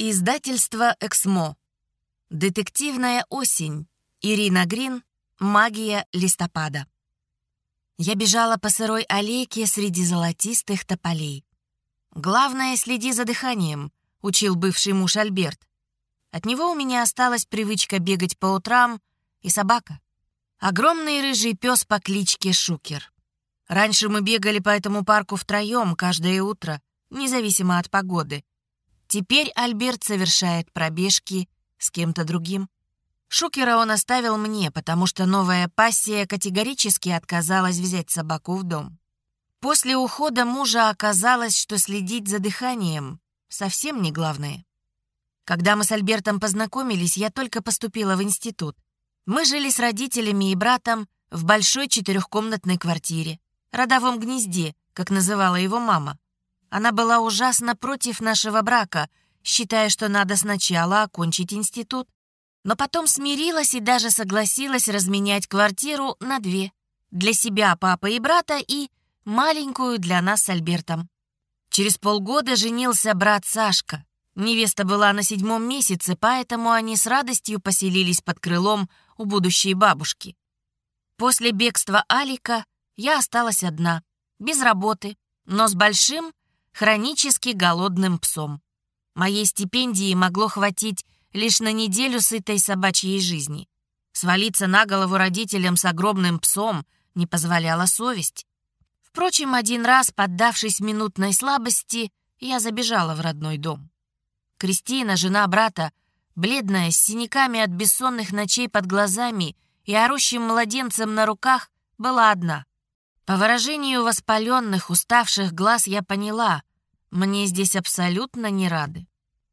Издательство «Эксмо». Детективная осень. Ирина Грин. Магия листопада. Я бежала по сырой аллейке среди золотистых тополей. «Главное, следи за дыханием», — учил бывший муж Альберт. От него у меня осталась привычка бегать по утрам и собака. Огромный рыжий пес по кличке Шукер. Раньше мы бегали по этому парку втроем каждое утро, независимо от погоды. Теперь Альберт совершает пробежки с кем-то другим. Шукера он оставил мне, потому что новая пассия категорически отказалась взять собаку в дом. После ухода мужа оказалось, что следить за дыханием совсем не главное. Когда мы с Альбертом познакомились, я только поступила в институт. Мы жили с родителями и братом в большой четырехкомнатной квартире, родовом гнезде, как называла его мама. Она была ужасно против нашего брака, считая, что надо сначала окончить институт. Но потом смирилась и даже согласилась разменять квартиру на две. Для себя, папы и брата и маленькую для нас с Альбертом. Через полгода женился брат Сашка. Невеста была на седьмом месяце, поэтому они с радостью поселились под крылом у будущей бабушки. После бегства Алика я осталась одна, без работы, но с большим хронически голодным псом. Моей стипендии могло хватить лишь на неделю сытой собачьей жизни. Свалиться на голову родителям с огромным псом не позволяла совесть. Впрочем, один раз, поддавшись минутной слабости, я забежала в родной дом. Кристина, жена брата, бледная, с синяками от бессонных ночей под глазами и орущим младенцем на руках, была одна. По выражению воспаленных, уставших глаз я поняла, мне здесь абсолютно не рады.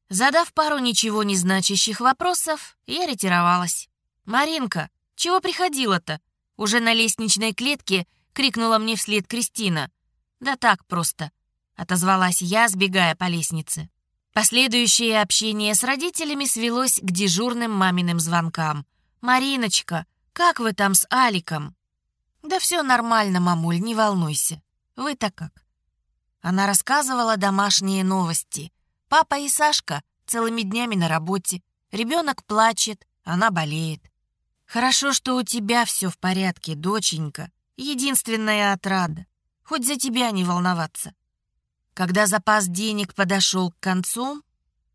Задав пару ничего не значащих вопросов, я ретировалась. «Маринка, чего приходила-то?» Уже на лестничной клетке крикнула мне вслед Кристина. «Да так просто», — отозвалась я, сбегая по лестнице. Последующее общение с родителями свелось к дежурным маминым звонкам. «Мариночка, как вы там с Аликом?» «Да все нормально, мамуль, не волнуйся. Вы-то как?» Она рассказывала домашние новости. Папа и Сашка целыми днями на работе. Ребенок плачет, она болеет. Хорошо, что у тебя все в порядке, доченька. Единственная отрада. Хоть за тебя не волноваться. Когда запас денег подошел к концу,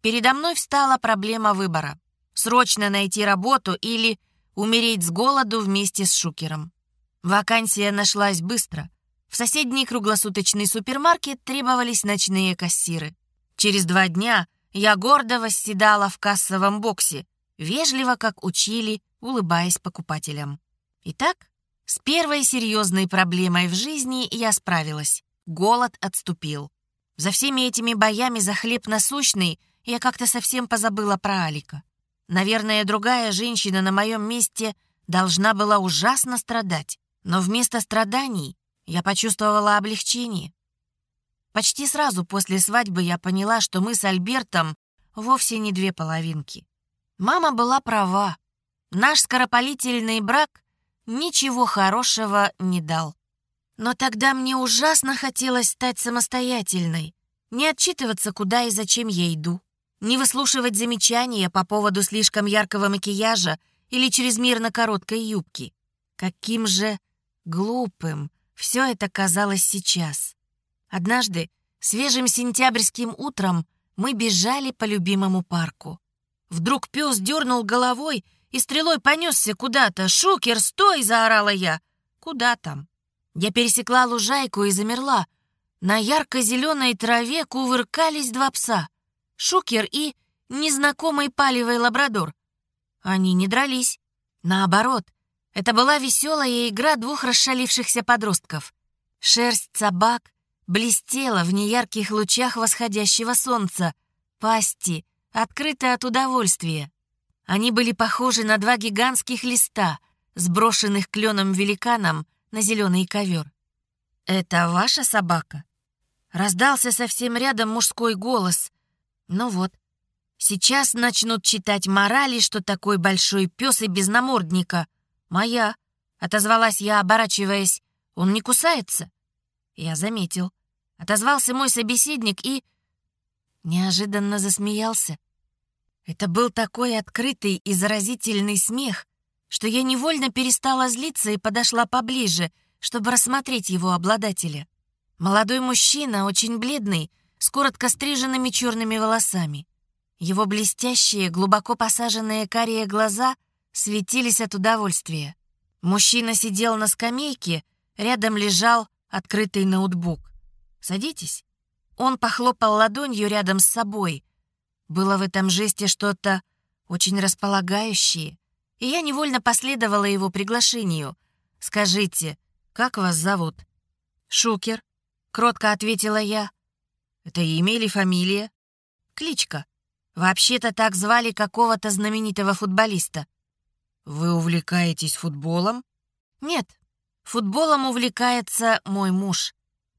передо мной встала проблема выбора. Срочно найти работу или умереть с голоду вместе с Шукером. Вакансия нашлась быстро. В соседний круглосуточный супермаркет требовались ночные кассиры. Через два дня я гордо восседала в кассовом боксе, вежливо, как учили, улыбаясь покупателям. Итак, с первой серьезной проблемой в жизни я справилась. Голод отступил. За всеми этими боями за хлеб насущный я как-то совсем позабыла про Алика. Наверное, другая женщина на моем месте должна была ужасно страдать. Но вместо страданий я почувствовала облегчение. Почти сразу после свадьбы я поняла, что мы с Альбертом вовсе не две половинки. Мама была права. Наш скоропалительный брак ничего хорошего не дал. Но тогда мне ужасно хотелось стать самостоятельной, не отчитываться, куда и зачем я иду, не выслушивать замечания по поводу слишком яркого макияжа или чрезмерно короткой юбки. Каким же глупым все это казалось сейчас. Однажды, свежим сентябрьским утром, мы бежали по любимому парку. Вдруг пес дернул головой и стрелой понесся куда-то. «Шукер, стой!» — заорала я. «Куда там?» Я пересекла лужайку и замерла. На ярко-зеленой траве кувыркались два пса. Шукер и незнакомый палевый лабрадор. Они не дрались. Наоборот, это была веселая игра двух расшалившихся подростков. Шерсть собак блестела в неярких лучах восходящего солнца. Пасти открыты от удовольствия. Они были похожи на два гигантских листа, сброшенных кленом великаном на зеленый ковер. «Это ваша собака?» Раздался совсем рядом мужской голос. «Ну вот, сейчас начнут читать морали, что такой большой пес и без намордника — «Моя», — отозвалась я, оборачиваясь. «Он не кусается?» Я заметил. Отозвался мой собеседник и... Неожиданно засмеялся. Это был такой открытый и заразительный смех, что я невольно перестала злиться и подошла поближе, чтобы рассмотреть его обладателя. Молодой мужчина, очень бледный, с коротко стриженными черными волосами. Его блестящие, глубоко посаженные карие глаза светились от удовольствия. Мужчина сидел на скамейке, рядом лежал открытый ноутбук. «Садитесь». Он похлопал ладонью рядом с собой. Было в этом жесте что-то очень располагающее, и я невольно последовала его приглашению. «Скажите, как вас зовут?» «Шукер», — кротко ответила я. «Это имя или фамилия?» «Кличка. Вообще-то так звали какого-то знаменитого футболиста». «Вы увлекаетесь футболом?» «Нет, футболом увлекается мой муж».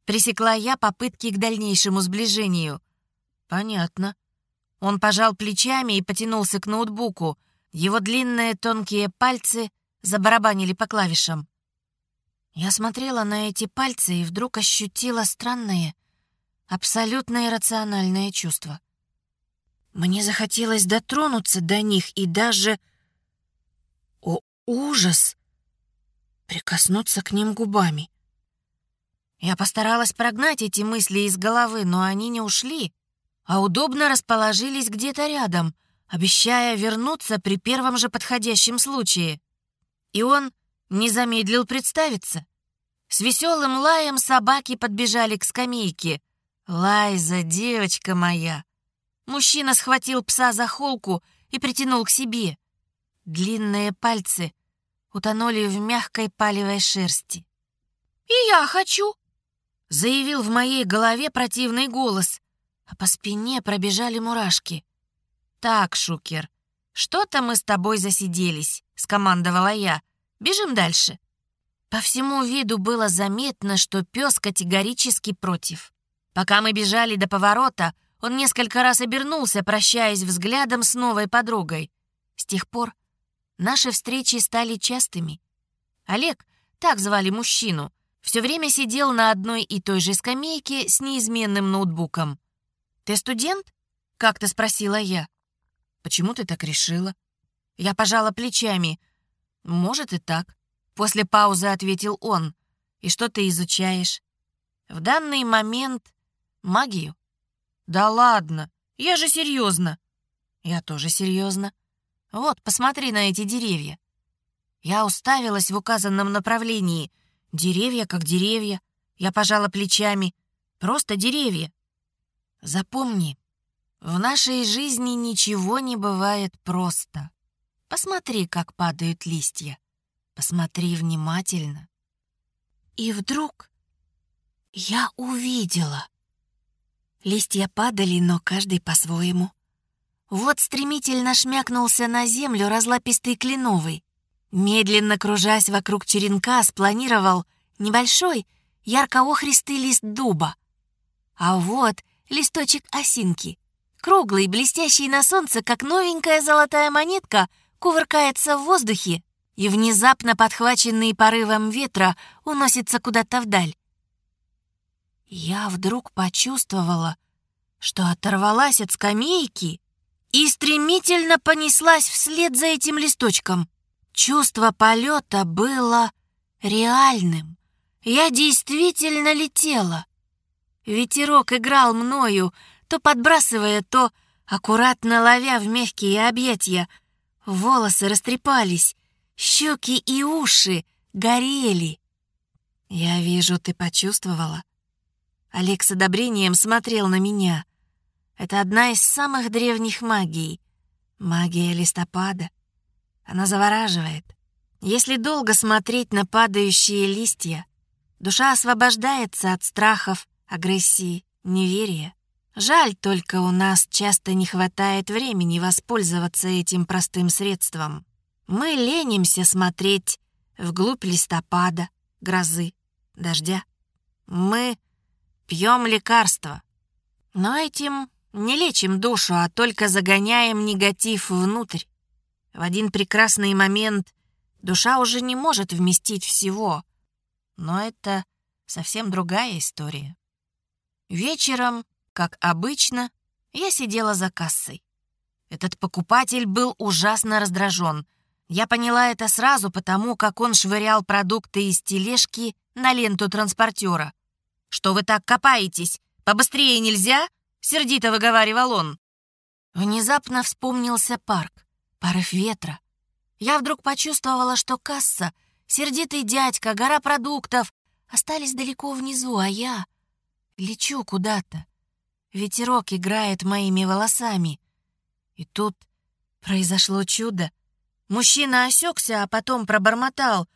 Пресекла я попытки к дальнейшему сближению. «Понятно». Он пожал плечами и потянулся к ноутбуку. Его длинные тонкие пальцы забарабанили по клавишам. Я смотрела на эти пальцы и вдруг ощутила странное, абсолютно иррациональное чувство. Мне захотелось дотронуться до них и даже... Ужас! Прикоснуться к ним губами. Я постаралась прогнать эти мысли из головы, но они не ушли, а удобно расположились где-то рядом, обещая вернуться при первом же подходящем случае. И он не замедлил представиться. С веселым лаем собаки подбежали к скамейке. «Лайза, девочка моя!» Мужчина схватил пса за холку и притянул к себе. Длинные пальцы утонули в мягкой палевой шерсти. «И я хочу!» — заявил в моей голове противный голос, а по спине пробежали мурашки. «Так, Шукер, что-то мы с тобой засиделись», — скомандовала я. Бежим дальше». По всему виду было заметно, что пес категорически против. Пока мы бежали до поворота, он несколько раз обернулся, прощаясь взглядом с новой подругой. С тех пор наши встречи стали частыми. Олег, так звали мужчину, все время сидел на одной и той же скамейке с неизменным ноутбуком. «Ты студент?» — как-то спросила я. «Почему ты так решила?» Я пожала плечами — «Может и так», — после паузы ответил он. «И что ты изучаешь?» «В данный момент магию». «Да ладно, я же серьезно». «Я тоже серьезно. Вот, посмотри на эти деревья». Я уставилась в указанном направлении. Деревья как деревья. Я пожала плечами. Просто деревья. Запомни, в нашей жизни ничего не бывает просто. Посмотри, как падают листья. Посмотри внимательно. И вдруг я увидела. Листья падали, но каждый по-своему. Вот стремительно шмякнулся на землю разлапистый кленовый. Медленно кружась вокруг черенка, спланировал небольшой, ярко-охристый лист дуба. А вот листочек осинки, круглый, блестящий на солнце, как новенькая золотая монетка — кувыркается в воздухе и, внезапно подхваченный порывом ветра, уносится куда-то вдаль. Я вдруг почувствовала, что оторвалась от скамейки и стремительно понеслась вслед за этим листочком. Чувство полета было реальным. Я действительно летела. Ветерок играл мною, то подбрасывая, то аккуратно ловя в мягкие объятия, Волосы растрепались, щеки и уши горели. «Я вижу, ты почувствовала». Олег с одобрением смотрел на меня. Это одна из самых древних магий. Магия листопада. Она завораживает. Если долго смотреть на падающие листья, душа освобождается от страхов, агрессии, неверия. Жаль только у нас часто не хватает времени воспользоваться этим простым средством. Мы ленимся смотреть вглубь листопада, грозы, дождя. Мы пьем лекарства. Но этим не лечим душу, а только загоняем негатив внутрь. В один прекрасный момент душа уже не может вместить всего. Но это совсем другая история. Вечером как обычно, я сидела за кассой. Этот покупатель был ужасно раздражен. Я поняла это сразу потому, как он швырял продукты из тележки на ленту транспортера. «Что вы так копаетесь? Побыстрее нельзя?» — сердито выговаривал он. Внезапно вспомнился парк, порыв ветра. Я вдруг почувствовала, что касса, сердитый дядька, гора продуктов остались далеко внизу, а я лечу куда-то. Ветерок играет моими волосами. И тут произошло чудо. Мужчина осекся, а потом пробормотал.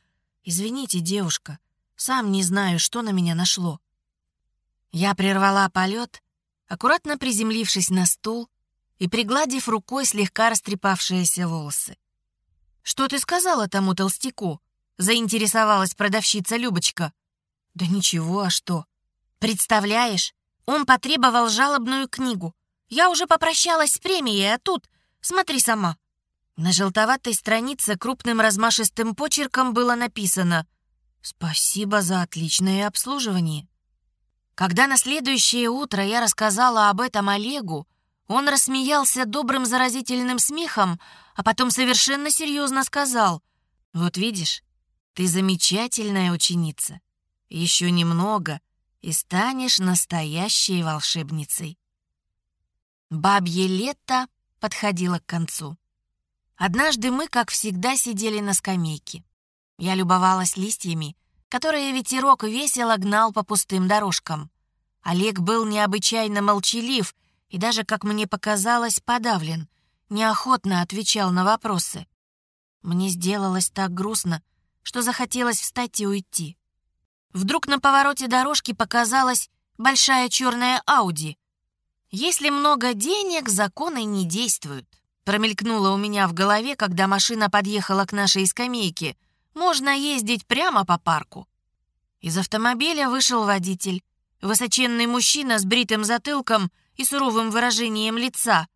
«Извините, девушка, сам не знаю, что на меня нашло». Я прервала полет, аккуратно приземлившись на стул и пригладив рукой слегка растрепавшиеся волосы. «Что ты сказала тому толстяку?» — заинтересовалась продавщица Любочка. «Да ничего, а что?» «Представляешь, он потребовал жалобную книгу. Я уже попрощалась с премией, а тут... Смотри сама». На желтоватой странице крупным размашистым почерком было написано «Спасибо за отличное обслуживание». Когда на следующее утро я рассказала об этом Олегу, он рассмеялся добрым заразительным смехом, а потом совершенно серьезно сказал «Вот видишь, ты замечательная ученица. Еще немного, и станешь настоящей волшебницей». Бабье лето подходило к концу. Однажды мы, как всегда, сидели на скамейке. Я любовалась листьями, которые ветерок весело гнал по пустым дорожкам. Олег был необычайно молчалив и даже, как мне показалось, подавлен, неохотно отвечал на вопросы. Мне сделалось так грустно, что захотелось встать и уйти. Вдруг на повороте дорожки показалась большая черная Ауди. Если много денег, законы не действуют. Промелькнуло у меня в голове, когда машина подъехала к нашей скамейке. Можно ездить прямо по парку. Из автомобиля вышел водитель. Высоченный мужчина с бритым затылком и суровым выражением лица.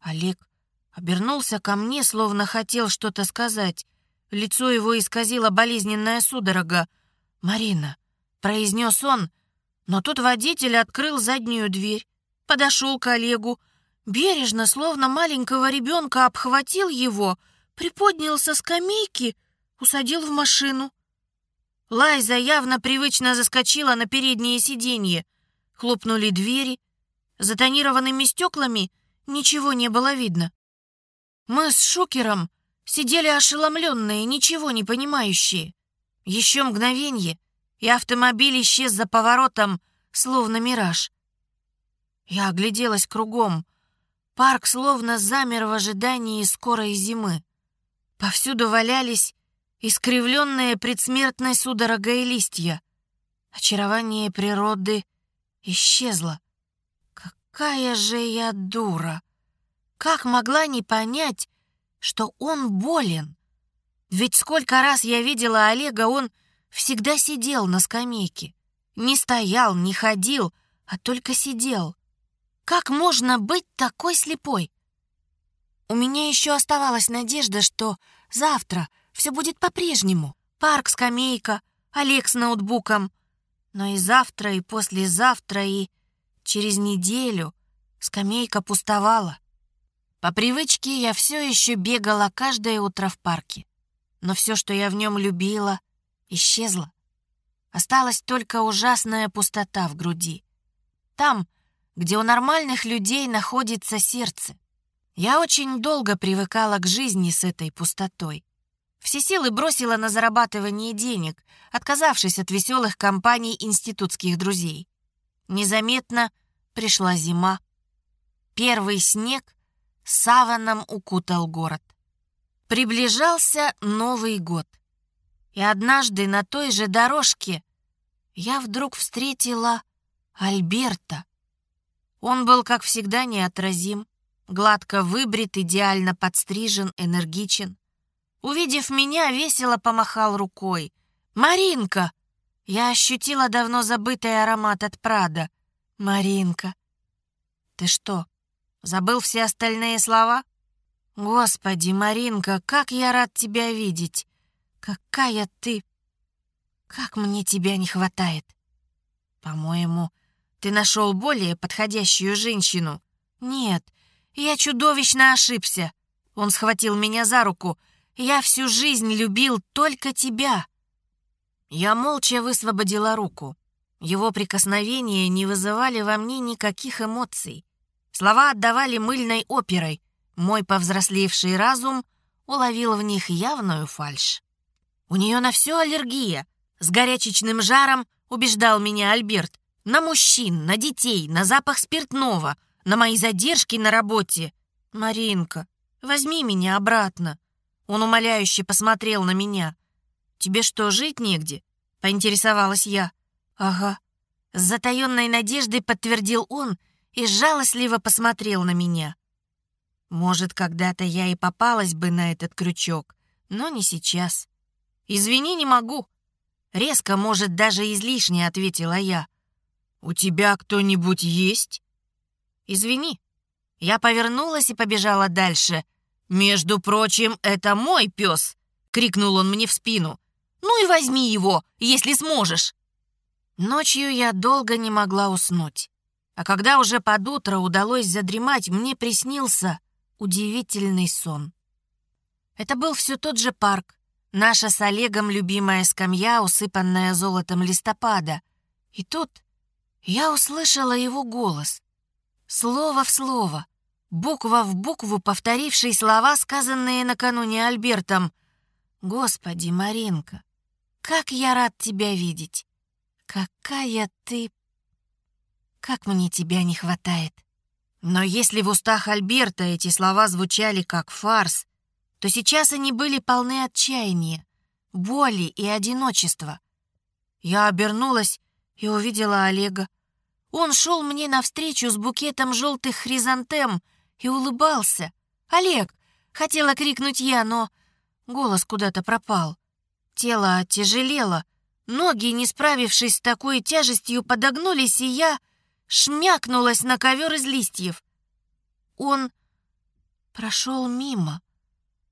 Олег обернулся ко мне, словно хотел что-то сказать. Лицо его исказило болезненная судорога. «Марина», — произнес он, но тут водитель открыл заднюю дверь, подошел к Олегу, бережно, словно маленького ребенка, обхватил его, приподнял со скамейки, усадил в машину. Лайза явно привычно заскочила на переднее сиденье. Хлопнули двери. За тонированными стеклами ничего не было видно. Мы с Шукером сидели ошеломленные, ничего не понимающие. Еще мгновенье, и автомобиль исчез за поворотом, словно мираж. Я огляделась кругом. Парк словно замер в ожидании скорой зимы. Повсюду валялись искривленные предсмертной судорогой листья. Очарование природы исчезло. Какая же я дура! Как могла не понять, что он болен? Ведь сколько раз я видела Олега, он всегда сидел на скамейке. Не стоял, не ходил, а только сидел. Как можно быть такой слепой? У меня еще оставалась надежда, что завтра все будет по-прежнему. Парк, скамейка, Олег с ноутбуком. Но и завтра, и послезавтра, и через неделю скамейка пустовала. По привычке я все еще бегала каждое утро в парке но все, что я в нем любила, исчезло. Осталась только ужасная пустота в груди. Там, где у нормальных людей находится сердце. Я очень долго привыкала к жизни с этой пустотой. Все силы бросила на зарабатывание денег, отказавшись от веселых компаний институтских друзей. Незаметно пришла зима. Первый снег саваном укутал город. Приближался Новый год. И однажды на той же дорожке я вдруг встретила Альберта. Он был, как всегда, неотразим, гладко выбрит, идеально подстрижен, энергичен. Увидев меня, весело помахал рукой. «Маринка!» Я ощутила давно забытый аромат от Прада. «Маринка!» «Ты что, забыл все остальные слова?» «Господи, Маринка, как я рад тебя видеть! Какая ты... Как мне тебя не хватает!» «По-моему, ты нашел более подходящую женщину?» «Нет, я чудовищно ошибся. Он схватил меня за руку. Я всю жизнь любил только тебя. Я молча высвободила руку. Его прикосновения не вызывали во мне никаких эмоций. Слова отдавали мыльной оперой. Мой повзрослевший разум уловил в них явную фальшь. У нее на все аллергия. С горячечным жаром убеждал меня Альберт. На мужчин, на детей, на запах спиртного, на мои задержки на работе. «Маринка, возьми меня обратно». Он умоляюще посмотрел на меня. «Тебе что, жить негде?» — поинтересовалась я. «Ага». С затаенной надеждой подтвердил он и жалостливо посмотрел на меня. Может, когда-то я и попалась бы на этот крючок, но не сейчас. «Извини, не могу». Резко, может, даже излишне, ответила я. «У тебя кто-нибудь есть?» «Извини». Я повернулась и побежала дальше. «Между прочим, это мой пес!» — крикнул он мне в спину. «Ну и возьми его, если сможешь!» Ночью я долго не могла уснуть. А когда уже под утро удалось задремать, мне приснился удивительный сон. Это был все тот же парк, наша с Олегом любимая скамья, усыпанная золотом листопада. И тут я услышала его голос. Слово в слово, буква в букву повторивший слова, сказанные накануне Альбертом. «Господи, Маринка, как я рад тебя видеть! Какая ты... Как мне тебя не хватает!» Но если в устах Альберта эти слова звучали как фарс, то сейчас они были полны отчаяния, боли и одиночества. Я обернулась и увидела Олега. Он шел мне навстречу с букетом желтых хризантем и улыбался. «Олег!» — хотела крикнуть я, но голос куда-то пропал. Тело оттяжелело, ноги, не справившись с такой тяжестью, подогнулись, и я шмякнулась на ковер из листьев. Он прошел мимо,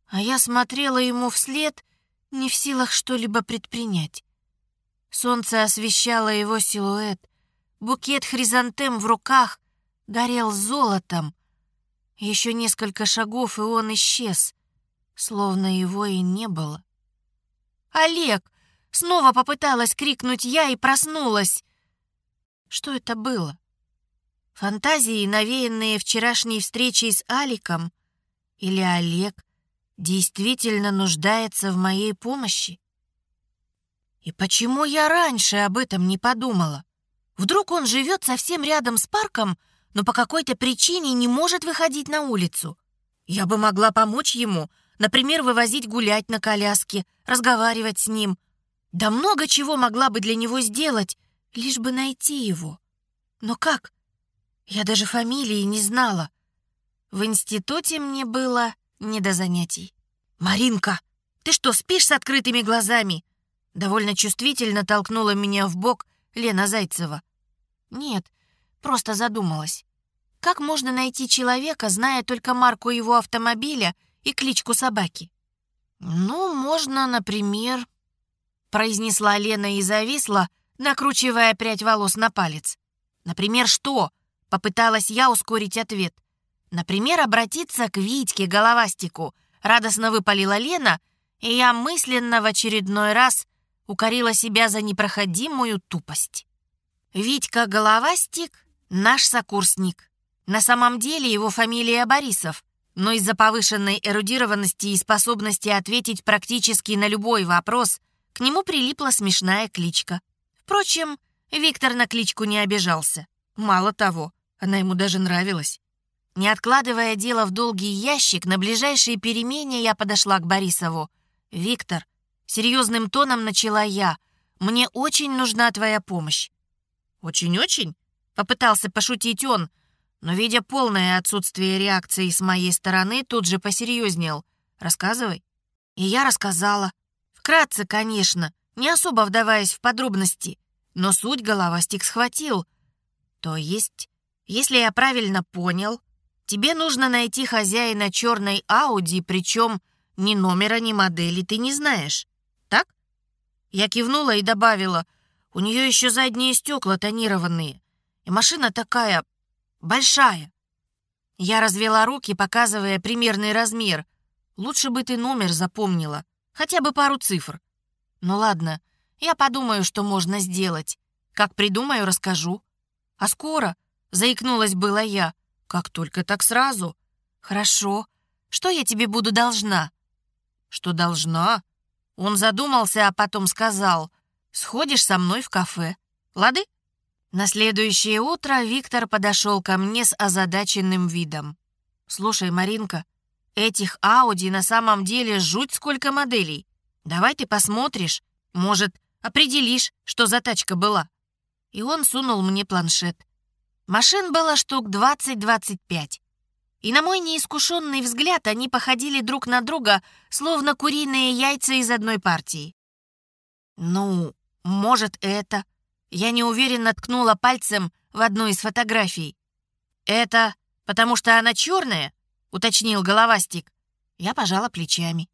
а я смотрела ему вслед, не в силах что-либо предпринять. Солнце освещало его силуэт, букет хризантем в руках горел золотом. Еще несколько шагов, и он исчез, словно его и не было. «Олег!» — снова попыталась крикнуть я и проснулась. Что это было? Фантазии, навеянные вчерашней встречей с Аликом? Или Олег действительно нуждается в моей помощи? И почему я раньше об этом не подумала? Вдруг он живет совсем рядом с парком, но по какой-то причине не может выходить на улицу? Я бы могла помочь ему, например, вывозить гулять на коляске, разговаривать с ним. Да много чего могла бы для него сделать, лишь бы найти его. Но как? Я даже фамилии не знала. В институте мне было не до занятий. «Маринка, ты что, спишь с открытыми глазами?» Довольно чувствительно толкнула меня в бок Лена Зайцева. «Нет, просто задумалась. Как можно найти человека, зная только марку его автомобиля и кличку собаки?» «Ну, можно, например...» произнесла Лена и зависла, накручивая прядь волос на палец. «Например, что?» Попыталась я ускорить ответ. Например, обратиться к Витьке Головастику. Радостно выпалила Лена, и я мысленно в очередной раз укорила себя за непроходимую тупость. Витька Головастик — наш сокурсник. На самом деле его фамилия Борисов, но из-за повышенной эрудированности и способности ответить практически на любой вопрос к нему прилипла смешная кличка. Впрочем, Виктор на кличку не обижался. Мало того, она ему даже нравилась. Не откладывая дело в долгий ящик, на ближайшей перемене я подошла к Борисову. «Виктор», — серьезным тоном начала я, — «мне очень нужна твоя помощь». «Очень-очень?» — попытался пошутить он, но, видя полное отсутствие реакции с моей стороны, тут же посерьезнел. «Рассказывай». И я рассказала. Вкратце, конечно, не особо вдаваясь в подробности, но суть головастик схватил. То есть если я правильно понял, тебе нужно найти хозяина черной Ауди, причем ни номера, ни модели ты не знаешь. Так? Я кивнула и добавила, у нее еще задние стекла тонированные. И машина такая большая. Я развела руки, показывая примерный размер. Лучше бы ты номер запомнила, хотя бы пару цифр. Ну ладно, я подумаю, что можно сделать. Как придумаю, расскажу. А скоро? Заикнулась была я. Как только так сразу. Хорошо. Что я тебе буду должна? Что должна? Он задумался, а потом сказал. Сходишь со мной в кафе. Лады? На следующее утро Виктор подошел ко мне с озадаченным видом. «Слушай, Маринка, этих Ауди на самом деле жуть сколько моделей. Давай ты посмотришь, может, определишь, что за тачка была». И он сунул мне планшет. Машин было штук 20-25. И на мой неискушенный взгляд они походили друг на друга, словно куриные яйца из одной партии. «Ну, может, это...» Я неуверенно ткнула пальцем в одну из фотографий. «Это потому что она черная?» — уточнил головастик. Я пожала плечами.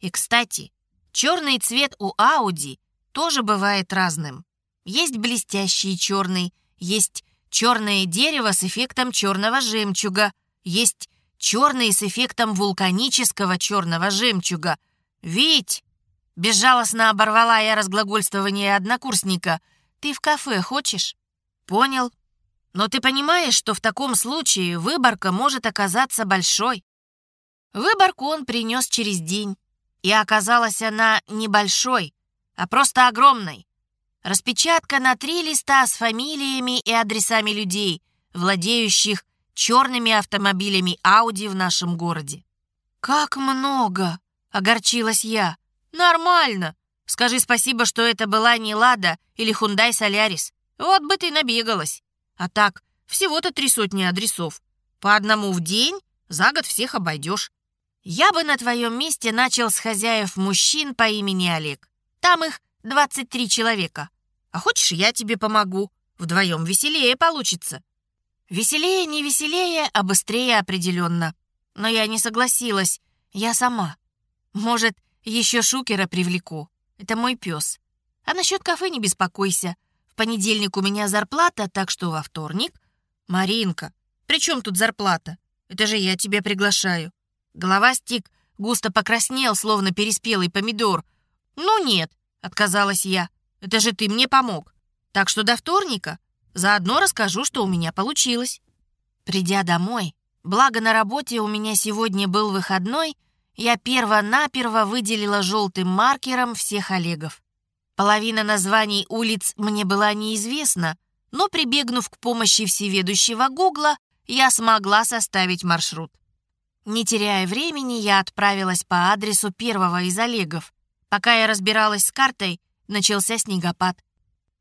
И, кстати, черный цвет у Ауди тоже бывает разным. Есть блестящий черный, есть черное дерево с эффектом черного жемчуга, есть черный с эффектом вулканического черного жемчуга. Ведь безжалостно оборвала я разглагольствование однокурсника — ты в кафе хочешь? Понял. Но ты понимаешь, что в таком случае выборка может оказаться большой. Выборку он принес через день. И оказалась она небольшой, а просто огромной. Распечатка на три листа с фамилиями и адресами людей, владеющих черными автомобилями Audi в нашем городе. «Как много!» — огорчилась я. «Нормально. Скажи спасибо, что это была не Лада или Хундай Солярис. Вот бы ты набегалась. А так, всего-то три сотни адресов. По одному в день, за год всех обойдешь. Я бы на твоем месте начал с хозяев мужчин по имени Олег. Там их 23 человека. А хочешь, я тебе помогу? Вдвоем веселее получится. Веселее, не веселее, а быстрее определенно. Но я не согласилась. Я сама. Может, еще Шукера привлеку. Это мой пес. А насчет кафе не беспокойся. В понедельник у меня зарплата, так что во вторник... Маринка, при чем тут зарплата? Это же я тебя приглашаю. Головастик густо покраснел, словно переспелый помидор. Ну нет, отказалась я. Это же ты мне помог. Так что до вторника заодно расскажу, что у меня получилось. Придя домой, благо на работе у меня сегодня был выходной, я перво-наперво выделила желтым маркером всех Олегов. Половина названий улиц мне была неизвестна, но, прибегнув к помощи всеведущего Гугла, я смогла составить маршрут. Не теряя времени, я отправилась по адресу первого из Олегов. Пока я разбиралась с картой, начался снегопад.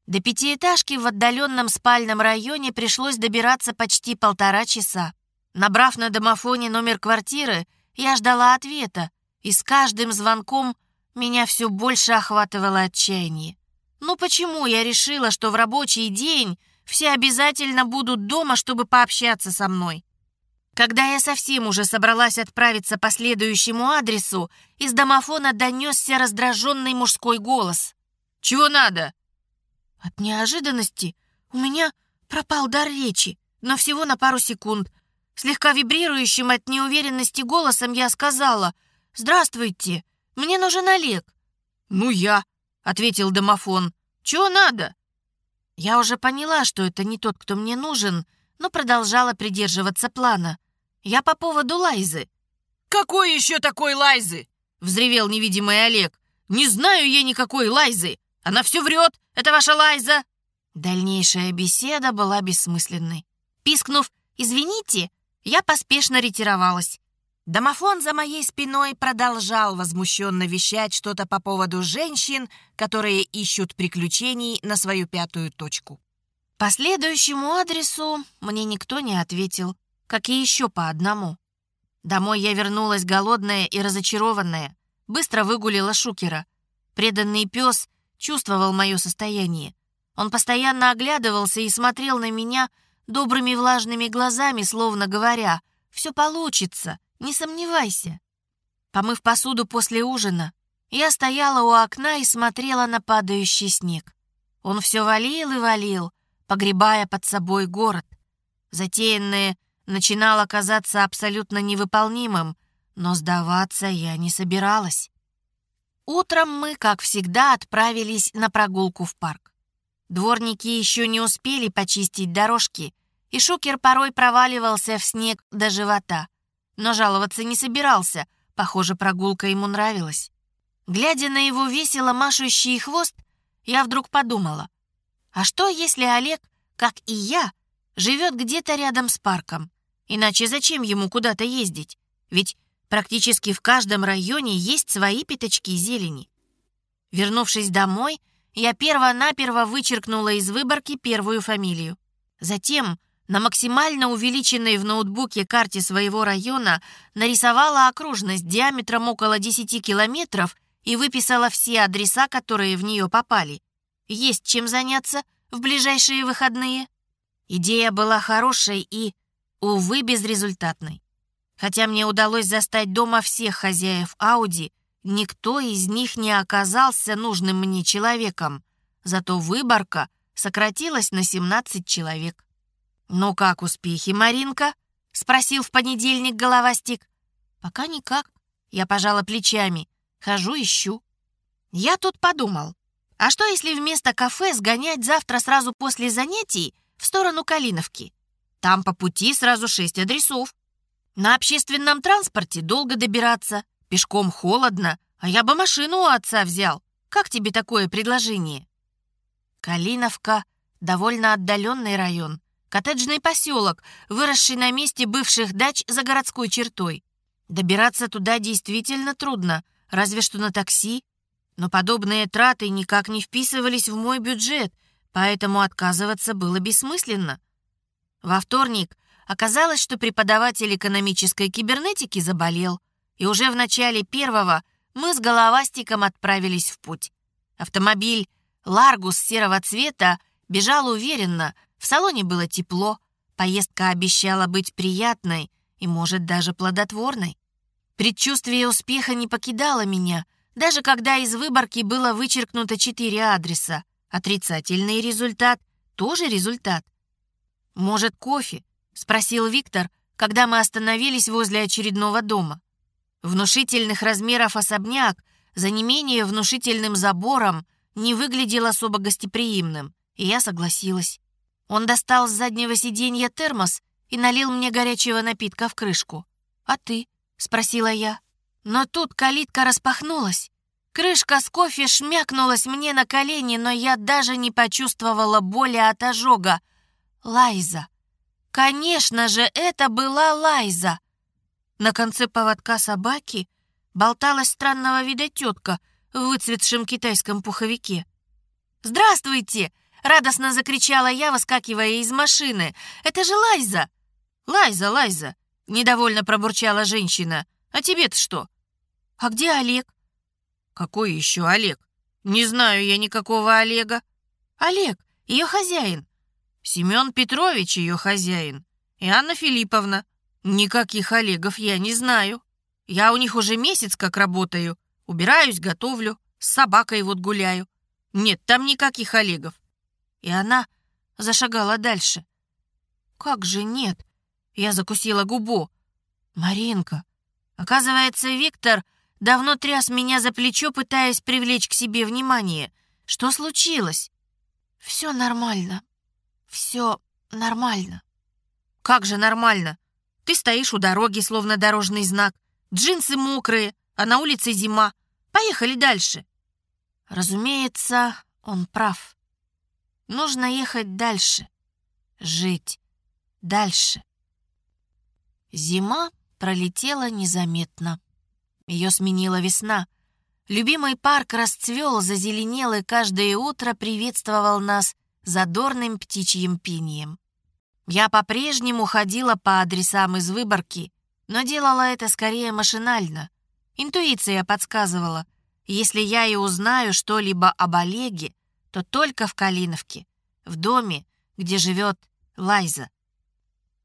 До пятиэтажки в отдаленном спальном районе пришлось добираться почти полтора часа. Набрав на домофоне номер квартиры, я ждала ответа, и с каждым звонком меня все больше охватывало отчаяние. Ну почему я решила, что в рабочий день все обязательно будут дома, чтобы пообщаться со мной? Когда я совсем уже собралась отправиться по следующему адресу, из домофона донесся раздраженный мужской голос. «Чего надо?» От неожиданности у меня пропал дар речи, но всего на пару секунд. Слегка вибрирующим от неуверенности голосом я сказала «Здравствуйте, мне нужен Олег». «Ну я», — ответил домофон. «Чего надо?» Я уже поняла, что это не тот, кто мне нужен, но продолжала придерживаться плана. Я по поводу Лайзы. «Какой еще такой Лайзы?» — взревел невидимый Олег. «Не знаю я никакой Лайзы. Она все врет. Это ваша Лайза». Дальнейшая беседа была бессмысленной. Пискнув «Извините», я поспешно ретировалась. Домофон за моей спиной продолжал возмущенно вещать что-то по поводу женщин, которые ищут приключений на свою пятую точку. По следующему адресу мне никто не ответил, как и еще по одному. Домой я вернулась голодная и разочарованная, быстро выгулила Шукера. Преданный пес чувствовал мое состояние. Он постоянно оглядывался и смотрел на меня добрыми влажными глазами, словно говоря, «Все получится, не сомневайся». Помыв посуду после ужина, я стояла у окна и смотрела на падающий снег. Он все валил и валил, погребая под собой город. Затеянное начинало казаться абсолютно невыполнимым, но сдаваться я не собиралась. Утром мы, как всегда, отправились на прогулку в парк. Дворники еще не успели почистить дорожки, и Шукер порой проваливался в снег до живота. Но жаловаться не собирался, похоже, прогулка ему нравилась. Глядя на его весело машущий хвост, я вдруг подумала, а что, если Олег, как и я, живет где-то рядом с парком? Иначе зачем ему куда-то ездить? Ведь практически в каждом районе есть свои пятачки зелени. Вернувшись домой, я перво-наперво вычеркнула из выборки первую фамилию. Затем на максимально увеличенной в ноутбуке карте своего района нарисовала окружность диаметром около 10 километров и выписала все адреса, которые в нее попали. Есть чем заняться в ближайшие выходные. Идея была хорошей и, увы, безрезультатной. Хотя мне удалось застать дома всех хозяев Ауди, никто из них не оказался нужным мне человеком, зато выборка сократилась на 17 человек. «Ну как успехи, Маринка?» — спросил в понедельник головастик. «Пока никак». Я пожала плечами. Хожу, ищу. Я тут подумал, а что если вместо кафе сгонять завтра сразу после занятий в сторону Калиновки? Там по пути сразу шесть адресов. На общественном транспорте долго добираться, пешком холодно, а я бы машину у отца взял. Как тебе такое предложение? Калиновка — довольно отдаленный район, коттеджный поселок, выросший на месте бывших дач за городской чертой. Добираться туда действительно трудно, разве что на такси. Но подобные траты никак не вписывались в мой бюджет, поэтому отказываться было бессмысленно. Во вторник оказалось, что преподаватель экономической кибернетики заболел, и уже в начале первого мы с головастиком отправились в путь. Автомобиль «Ларгус» серого цвета бежал уверенно, в салоне было тепло, поездка обещала быть приятной и, может, даже плодотворной. Предчувствие успеха не покидало меня, даже когда из выборки было вычеркнуто четыре адреса. Отрицательный результат — тоже результат. «Может, кофе?» — спросил Виктор, когда мы остановились возле очередного дома. Внушительных размеров особняк за не менее внушительным забором не выглядел особо гостеприимным, и я согласилась. Он достал с заднего сиденья термос и налил мне горячего напитка в крышку. «А ты?» — спросила я. Но тут калитка распахнулась. Крышка с кофе шмякнулась мне на колени, но я даже не почувствовала боли от ожога. Лайза. Конечно же, это была Лайза. На конце поводка собаки болталась странного вида тетка в выцветшем китайском пуховике. «Здравствуйте!» — радостно закричала я, выскакивая из машины. «Это же Лайза!» «Лайза, Лайза!» — недовольно пробурчала женщина. «А тебе-то что?» «А где Олег?» «Какой еще Олег? Не знаю я никакого Олега». «Олег, ее хозяин». «Семен Петрович ее хозяин. И Анна Филипповна. Никаких Олегов я не знаю. Я у них уже месяц как работаю. Убираюсь, готовлю, с собакой вот гуляю. Нет, там никаких Олегов». И она зашагала дальше. «Как же нет?» Я закусила губу. «Маринка!» Оказывается, Виктор давно тряс меня за плечо, пытаясь привлечь к себе внимание. Что случилось? Все нормально. Все нормально. Как же нормально? Ты стоишь у дороги, словно дорожный знак. Джинсы мокрые, а на улице зима. Поехали дальше. Разумеется, он прав. Нужно ехать дальше. Жить дальше. Зима пролетела незаметно. Ее сменила весна. Любимый парк расцвел, зазеленел и каждое утро приветствовал нас задорным птичьим пением. Я по-прежнему ходила по адресам из выборки, но делала это скорее машинально. Интуиция подсказывала, если я и узнаю что-либо об Олеге, то только в Калиновке, в доме, где живет Лайза.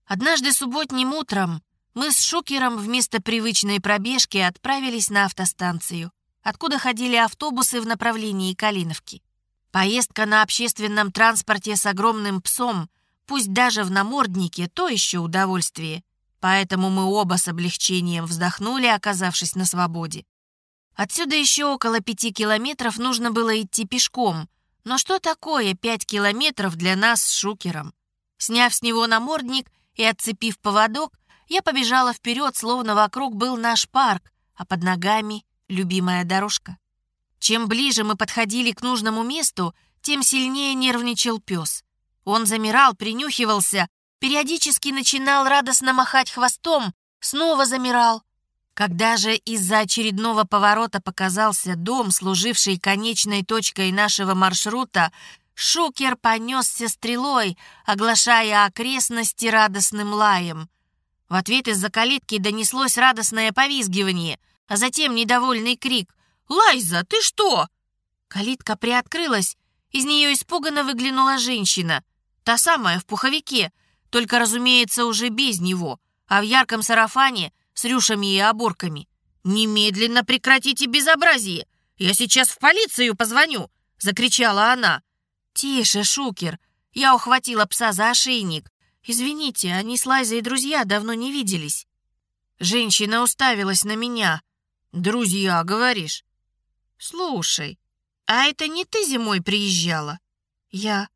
Однажды субботним утром мы с Шукером вместо привычной пробежки отправились на автостанцию, откуда ходили автобусы в направлении Калиновки. Поездка на общественном транспорте с огромным псом пусть даже в наморднике, то еще удовольствие. Поэтому мы оба с облегчением вздохнули, оказавшись на свободе. Отсюда еще около пяти километров нужно было идти пешком. Но что такое пять километров для нас с Шукером? Сняв с него намордник и отцепив поводок, я побежала вперед, словно вокруг был наш парк, а под ногами — любимая дорожка. Чем ближе мы подходили к нужному месту, тем сильнее нервничал пес. Он замирал, принюхивался, периодически начинал радостно махать хвостом, снова замирал. Когда же из-за очередного поворота показался дом, служивший конечной точкой нашего маршрута, Шукер понесся стрелой, оглашая окрестности радостным лаем. В ответ из-за калитки донеслось радостное повизгивание, а затем недовольный крик «Лайза, ты что?» Калитка приоткрылась, из нее испуганно выглянула женщина, та самая в пуховике, только, разумеется, уже без него, а в ярком сарафане с рюшами и оборками. «Немедленно прекратите безобразие! Я сейчас в полицию позвоню!» — закричала она. «Тише, Шукер!» Я ухватила пса за ошейник. «Извините, они с Лайзой друзья давно не виделись». Женщина уставилась на меня. «Друзья, говоришь?» «Слушай, а это не ты зимой приезжала?» «Я».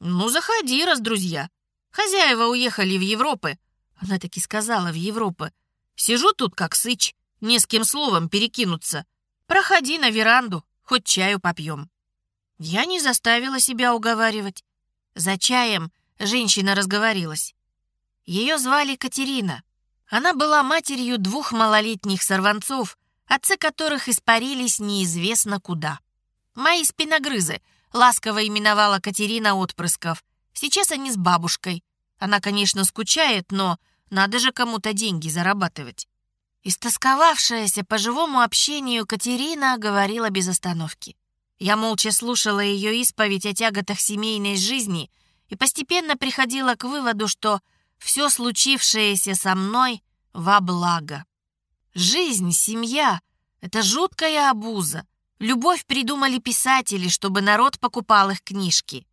«Ну, заходи, раз друзья. Хозяева уехали в Европы». Она таки сказала «в Европы». «Сижу тут, как сыч, не с кем словом перекинуться. Проходи на веранду, хоть чаю попьем». Я не заставила себя уговаривать. За чаем женщина разговорилась. Ее звали Катерина. Она была матерью двух малолетних сорванцов, отцы которых испарились неизвестно куда. Мои спиногрызы ласково именовала Катерина отпрысков. Сейчас они с бабушкой. Она, конечно, скучает, но надо же кому-то деньги зарабатывать. Истосковавшаяся по живому общению Катерина говорила без остановки. Я молча слушала ее исповедь о тяготах семейной жизни и постепенно приходила к выводу, что все случившееся со мной во благо. Жизнь, семья — это жуткая обуза. Любовь придумали писатели, чтобы народ покупал их книжки.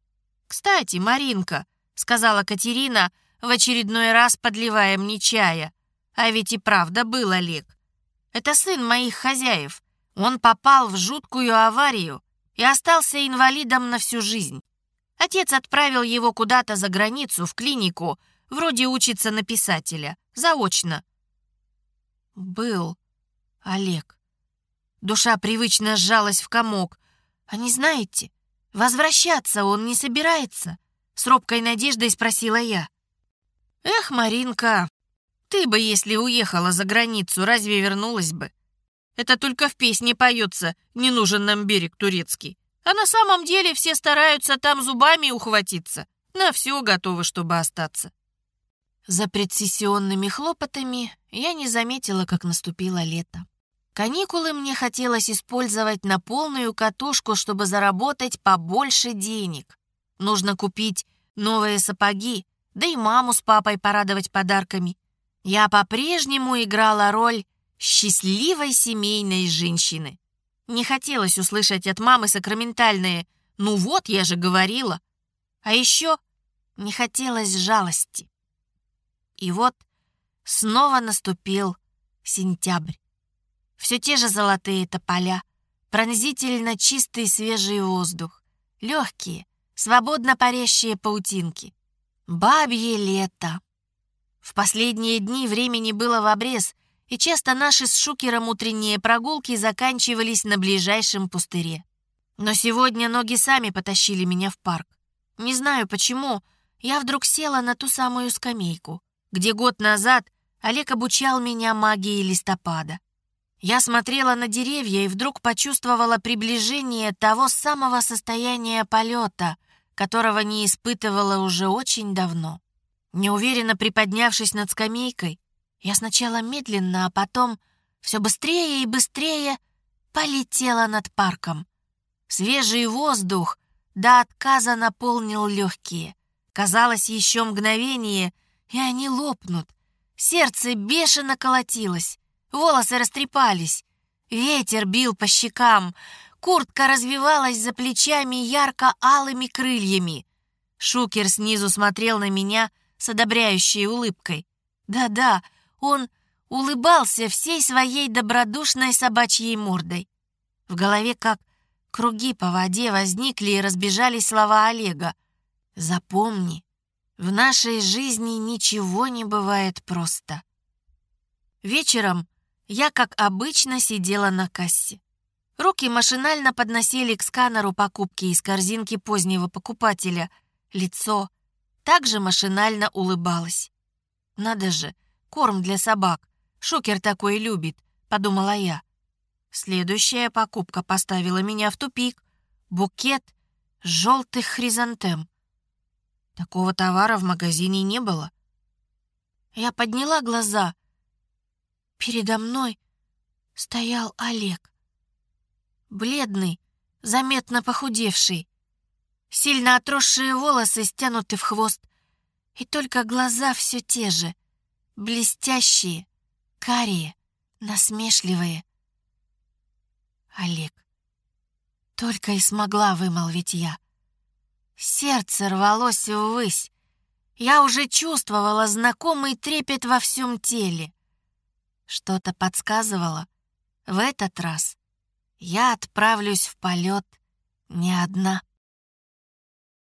«Кстати, Маринка», — сказала Катерина, в очередной раз подливая мне чая, «а ведь и правда был Олег. Это сын моих хозяев. Он попал в жуткую аварию и остался инвалидом на всю жизнь. Отец отправил его куда-то за границу, в клинику, вроде учится на писателя, заочно. Был Олег. Душа привычно сжалась в комок. А не знаете, возвращаться он не собирается? С робкой надеждой спросила я. Эх, Маринка, ты бы, если уехала за границу, разве вернулась бы? Это только в песне поется «Не нужен нам берег турецкий». А на самом деле все стараются там зубами ухватиться. На все готовы, чтобы остаться. За предсессионными хлопотами я не заметила, как наступило лето. Каникулы мне хотелось использовать на полную катушку, чтобы заработать побольше денег. Нужно купить новые сапоги, да и маму с папой порадовать подарками. Я по-прежнему играла роль счастливой семейной женщины. Не хотелось услышать от мамы сакраментальные «Ну вот, я же говорила». А еще не хотелось жалости. И вот снова наступил сентябрь. Все те же золотые тополя, пронзительно чистый свежий воздух, легкие, свободно парящие паутинки. Бабье лето. В последние дни времени было в обрез, и часто наши с Шукером утренние прогулки заканчивались на ближайшем пустыре. Но сегодня ноги сами потащили меня в парк. Не знаю почему, я вдруг села на ту самую скамейку где год назад Олег обучал меня магии листопада. Я смотрела на деревья и вдруг почувствовала приближение того самого состояния полета, которого не испытывала уже очень давно. Неуверенно приподнявшись над скамейкой, я сначала медленно, а потом все быстрее и быстрее полетела над парком. Свежий воздух до отказа наполнил легкие. Казалось, еще мгновение — и они лопнут. Сердце бешено колотилось, волосы растрепались, ветер бил по щекам, куртка развивалась за плечами ярко-алыми крыльями. Шукер снизу смотрел на меня с одобряющей улыбкой. Да-да, он улыбался всей своей добродушной собачьей мордой. В голове как круги по воде возникли и разбежались слова Олега. «Запомни, в нашей жизни ничего не бывает просто». Вечером я, как обычно, сидела на кассе. Руки машинально подносили к сканеру покупки из корзинки позднего покупателя. Лицо также машинально улыбалось. «Надо же, корм для собак. Шукер такой любит», — подумала я. Следующая покупка поставила меня в тупик. Букет желтых хризантем. Такого товара в магазине не было. Я подняла глаза. Передо мной стоял Олег. Бледный, заметно похудевший. Сильно отросшие волосы стянуты в хвост. И только глаза все те же. Блестящие, карие, насмешливые. Олег. Только и смогла вымолвить я. Сердце рвалось ввысь. Я уже чувствовала знакомый трепет во всем теле. Что-то подсказывало. В этот раз я отправлюсь в полет не одна.